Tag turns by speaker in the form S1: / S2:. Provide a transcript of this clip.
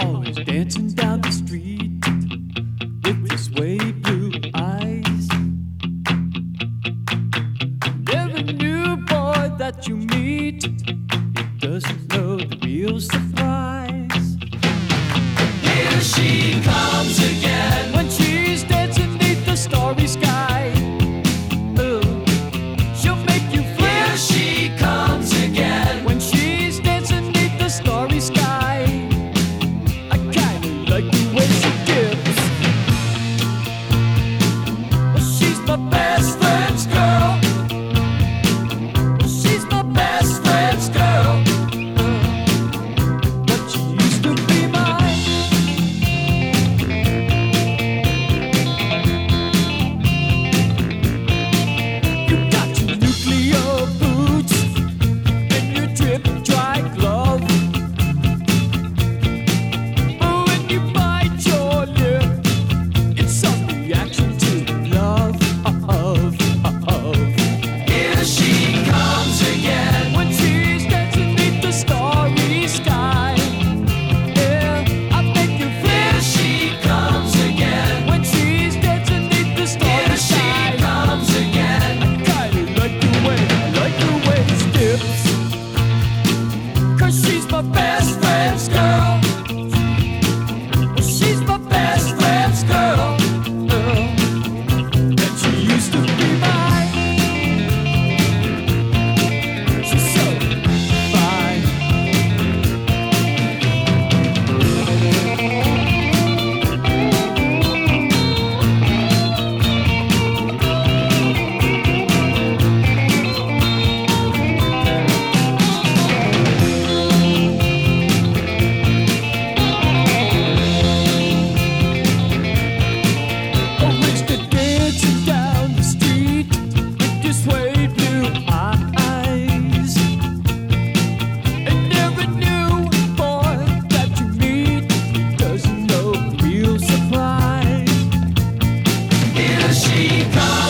S1: always dancing down the street with his way blue eyes. Every new boy that you meet, it doesn't know the real surprise. Here she comes again. Chicago.